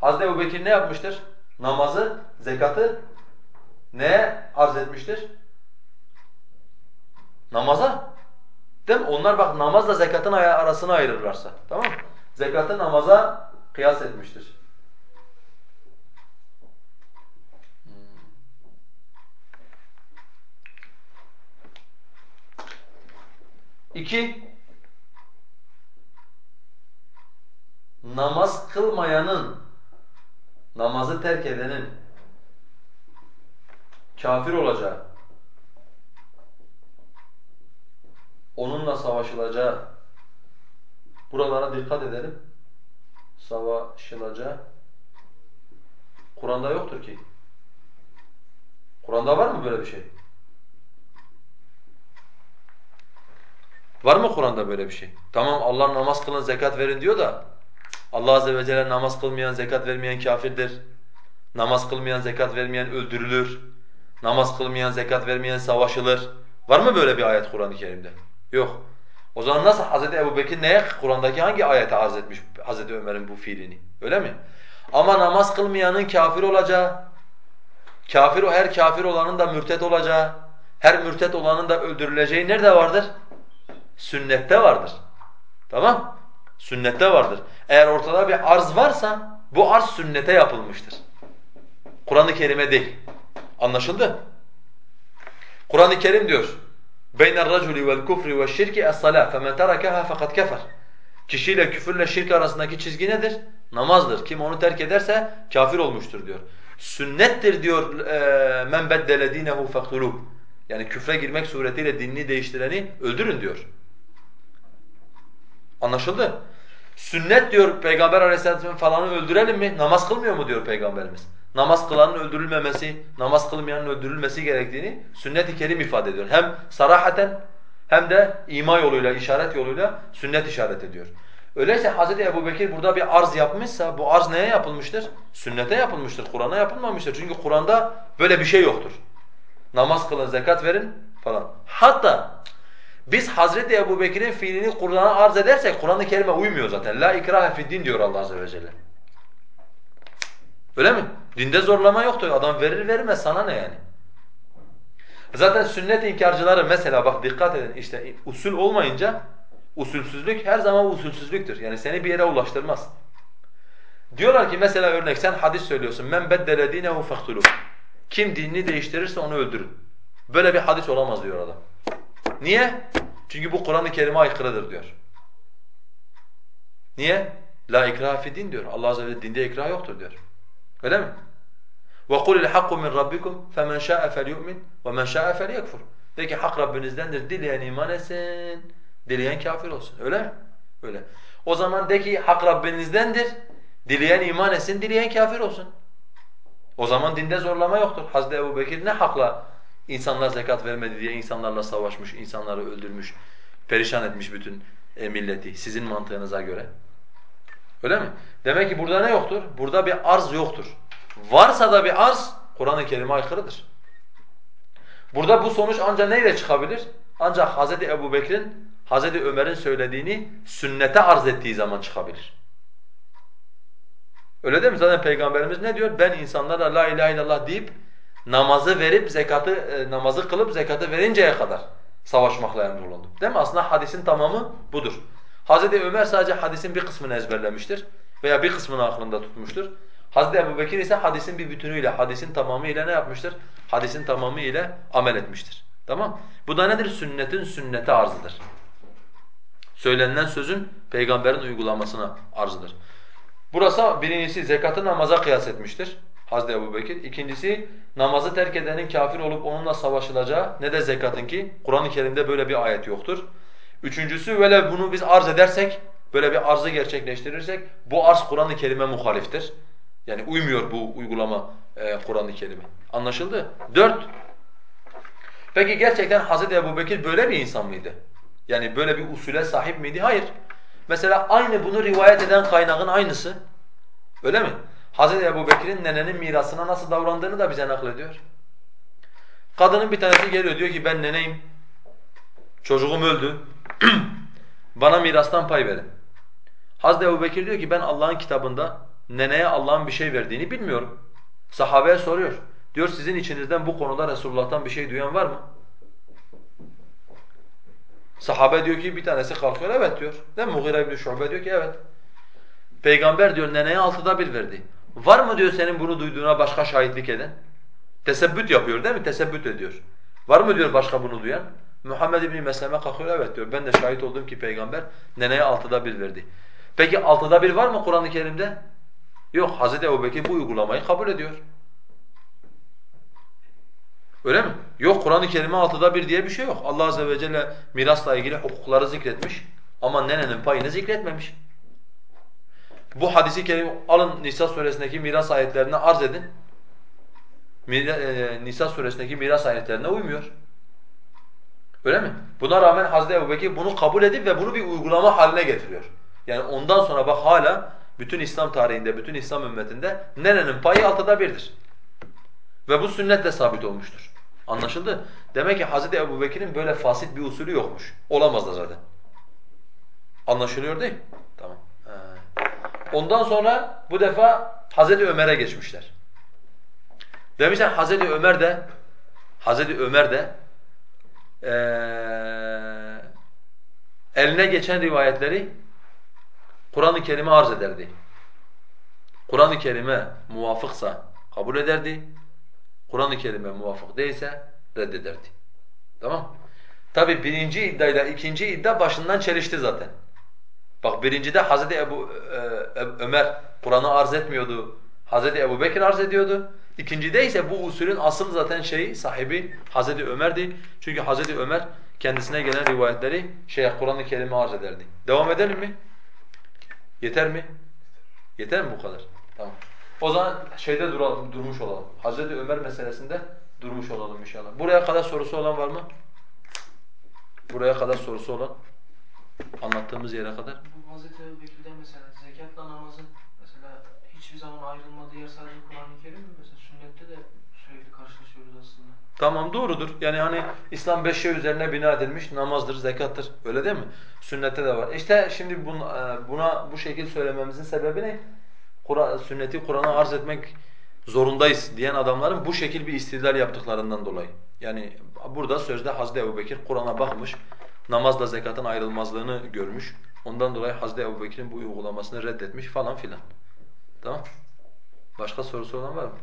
Hazreti Ebubekir ne yapmıştır? Namazı, zekatı neye arz etmiştir? Namaza. Değil mi? Onlar bak namazla zekatın arasını ayırırlarsa. Tamam mı? Zekatı namaza kıyas etmiştir. İki, namaz kılmayanın, namazı terk edenin kafir olacağı, onunla savaşılacağı, buralara dikkat edelim, savaşılacağı Kur'an'da yoktur ki. Kur'an'da var mı böyle bir şey? Var mı Kur'an'da böyle bir şey? Tamam Allah namaz kılın, zekat verin diyor da Allah azze ve celle namaz kılmayan, zekat vermeyen kafirdir. Namaz kılmayan, zekat vermeyen öldürülür. Namaz kılmayan, zekat vermeyen savaşılır. Var mı böyle bir ayet Kur'an-ı Kerim'de? Yok. O zaman nasıl Hz. Ebu Bekir neye, Kur'an'daki hangi ayete arz etmiş Hz. Ömer'in bu fiilini? Öyle mi? Ama namaz kılmayanın kafir olacağı, kafir her kafir olanın da mürtet olacağı, her mürtet olanın da öldürüleceği nerede vardır? Sünnette vardır. Tamam? Sünnette vardır. Eğer ortada bir arz varsa bu arz sünnete yapılmıştır. Kur'an-ı Kerim'e değil. Anlaşıldı? Kur'an-ı Kerim diyor بَيْنَ الرَّجُلِ وَالْكُفْرِ وَالشِّرْكِ الصَّلَاةِ فَمَنْ تَرَكَهَا فَقَدْ كَفَرْ Kişiyle küfürle şirk arasındaki çizgi nedir? Namazdır. Kim onu terk ederse kafir olmuştur diyor. Sünnettir diyor e, men beddele dinehu faktuluh. Yani küfre girmek suretiyle dinini değiştireni öldürün diyor. Anlaşıldı? Sünnet diyor Peygamber Aleyhisselatü falanı öldürelim mi? Namaz kılmıyor mu diyor Peygamberimiz. Namaz kılanın öldürülmemesi, namaz kılmayanın öldürülmesi gerektiğini sünnet-i kerim ifade ediyor. Hem sarahaten hem de ima yoluyla, işaret yoluyla sünnet işaret ediyor. Öyleyse Hz. Ebu Bekir burada bir arz yapmışsa bu arz neye yapılmıştır? Sünnete yapılmıştır, Kur'an'a yapılmamıştır. Çünkü Kur'an'da böyle bir şey yoktur. Namaz kılın, zekat verin falan. Hatta biz Hazreti Ebu Bekir'in fiilini Kur'an'a arz edersek Kur'an-ı Kerim'e uymuyor zaten. La ikrahe fiddin diyor Allah Azze ve Celle. Öyle mi? Dinde zorlama yoktur. Adam verir vermez sana ne yani? Zaten sünnet inkarcıları mesela bak dikkat edin işte usul olmayınca usulsüzlük her zaman usulsüzlüktür. Yani seni bir yere ulaştırmaz. Diyorlar ki mesela örnek sen hadis söylüyorsun. Men beddele dinehu faktuluh. Kim dinini değiştirirse onu öldürün. Böyle bir hadis olamaz diyor adam. Niye? Çünkü bu Kur'an-ı Kerim'e aykırıdır diyor. Niye? La ikraha fi din diyor. Allah azze ve celle dinde ikrah yoktur diyor. Öyle mi? وَقُلِ الْحَقُّ مِنْ رَبِّكُمْ فَمَنْ شَاءَ فَلْيُؤْمِنْ وَمَنْ شَاءَ فَلْيَكْفُرْ De ki hak Rabbinizdendir. Dileyen iman etsin, dileyen kafir olsun. Öyle mi? Öyle. O zaman de ki hak Rabbinizdendir. Dileyen iman etsin, dileyen kafir olsun. O zaman dinde zorlama yoktur. Hazreti Ebu Bekir ne hakla insanlar zekat vermedi diye insanlarla savaşmış, insanları öldürmüş, perişan etmiş bütün e, milleti sizin mantığınıza göre. Öyle mi? Demek ki burada ne yoktur? Burada bir arz yoktur. Varsa da bir arz Kur'an-ı Kerim'e aykırıdır. Burada bu sonuç ancak neyle çıkabilir? Ancak Hz. Ebu Bekir'in, Hz. Ömer'in söylediğini sünnete arz ettiği zaman çıkabilir. Öyle değil mi? Zaten Peygamberimiz ne diyor? Ben insanlara la ilahe illallah deyip namazı verip zekatı e, namazı kılıp zekatı verinceye kadar savaşmakla emrolundum. Değil mi? Aslında hadisin tamamı budur. Hazreti Ömer sadece hadisin bir kısmını ezberlemiştir veya bir kısmını aklında tutmuştur. Hazreti Ebubekir ise hadisin bir bütünüyle, hadisin tamamıyla ne yapmıştır? Hadisin tamamıyla amel etmiştir. Tamam? Bu da nedir? Sünnetin sünnete arzıdır. Söylenilen sözün peygamberin uygulamasına arzıdır. Burası birincisi zekatı namaza kıyas etmiştir. Hazreti Ebubekir. İkincisi namazı terk edenin kafir olup onunla savaşılacağı ne de zekatın ki Kur'an-ı Kerim'de böyle bir ayet yoktur. Üçüncüsü böyle bunu biz arz edersek, böyle bir arzı gerçekleştirirsek bu arz Kur'an-ı Kerim'e muhaliftir. Yani uymuyor bu uygulama e, Kur'an-ı Kerim'e. Anlaşıldı? Dört. Peki gerçekten Hazreti Ebubekir böyle bir insan mıydı? Yani böyle bir usule sahip miydi? Hayır. Mesela aynı bunu rivayet eden kaynağın aynısı. Öyle mi? Hazreti Ebubekir'in nenenin mirasına nasıl davrandığını da bize naklediyor. Kadının bir tanesi geliyor diyor ki ben neneyim. Çocuğum öldü. (clears throat) Bana mirastan pay verin. Hazreti Ebubekir diyor ki ben Allah'ın kitabında neneye Allah'ın bir şey verdiğini bilmiyorum. Sahabeye soruyor. Diyor sizin içinizden bu konuda Resulullah'tan bir şey duyan var mı? Sahabe diyor ki bir tanesi kalkıyor evet diyor. Değil mi? Mughire ibn Şube diyor ki evet. Peygamber diyor neneye altıda bir verdi. Var mı diyor senin bunu duyduğuna başka şahitlik eden? Tesebbüt yapıyor değil mi? Tesebbüt ediyor. Var mı diyor başka bunu duyan? Muhammed İbni Mesleme kalkıyor evet diyor. Ben de şahit oldum ki peygamber neneye altıda bir verdi. Peki altıda bir var mı Kur'an-ı Kerim'de? Yok. Hazreti Ebubekir bu uygulamayı kabul ediyor. Öyle mi? Yok Kur'an-ı Kerim'e altıda bir diye bir şey yok. Allah Azze ve Celle mirasla ilgili hukukları zikretmiş ama nenenin payını zikretmemiş. Bu hadisi kerim alın Nisa suresindeki miras ayetlerine arz edin. E, Nisa suresindeki miras ayetlerine uymuyor. Öyle mi? Buna rağmen Hazreti Ebubekir bunu kabul edip ve bunu bir uygulama haline getiriyor. Yani ondan sonra bak hala bütün İslam tarihinde, bütün İslam ümmetinde nenenin payı altıda birdir. Ve bu sünnetle sabit olmuştur. Anlaşıldı? Demek ki Hazreti Ebubekir'in böyle fasit bir usulü yokmuş. Olamaz da zaten. Anlaşılıyor değil mi? Ondan sonra bu defa Hazreti Ömer'e geçmişler. Demişler Hazreti Ömer de Hazreti Ömer de ee, eline geçen rivayetleri Kur'an-ı Kerim'e arz ederdi. Kur'an-ı Kerim'e muvafıksa kabul ederdi. Kur'an-ı Kerim'e muvafık değilse reddederdi. Tamam Tabi birinci iddiayla ikinci iddia başından çelişti zaten. Bak birincide Hazreti Ebu e, e, Ömer Kur'an'ı arz etmiyordu. Hazreti Ebu Bekir arz ediyordu. İkincide ise bu usulün asıl zaten şeyi sahibi Hazreti Ömer'di. Çünkü Hazreti Ömer kendisine gelen rivayetleri şey Kur'an-ı Kerim'e arz ederdi. Devam edelim mi? Yeter mi? Yeter mi bu kadar? Tamam. O zaman şeyde duralım, durmuş olalım. Hazreti Ömer meselesinde durmuş olalım inşallah. Buraya kadar sorusu olan var mı? Buraya kadar sorusu olan? Anlattığımız yere kadar. Bu Hazreti Ebubekir'den mesela zekatla namazın mesela hiçbir zaman ayrılmadığı yer sadece Kur'an-ı Kerim mi? Mesela sünnette de sürekli karşılaşıyoruz aslında. Tamam doğrudur. Yani hani İslam beş şey üzerine bina edilmiş namazdır, zekattır. Öyle değil mi? Sünnette de var. İşte şimdi buna, e, buna bu şekil söylememizin sebebi ne? Kur'an, sünneti Kur'an'a arz etmek zorundayız diyen adamların bu şekil bir istidlal yaptıklarından dolayı. Yani burada sözde Hazreti Ebubekir Kur'an'a bakmış, namazla zekatın ayrılmazlığını görmüş. Ondan dolayı Hazreti Ebubekir'in bu uygulamasını reddetmiş falan filan. Tamam? Başka sorusu olan var mı?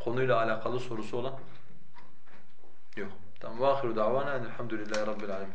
Konuyla alakalı sorusu olan? Yok. Tamam. Ve ahiru davana elhamdülillahi rabbil alemin.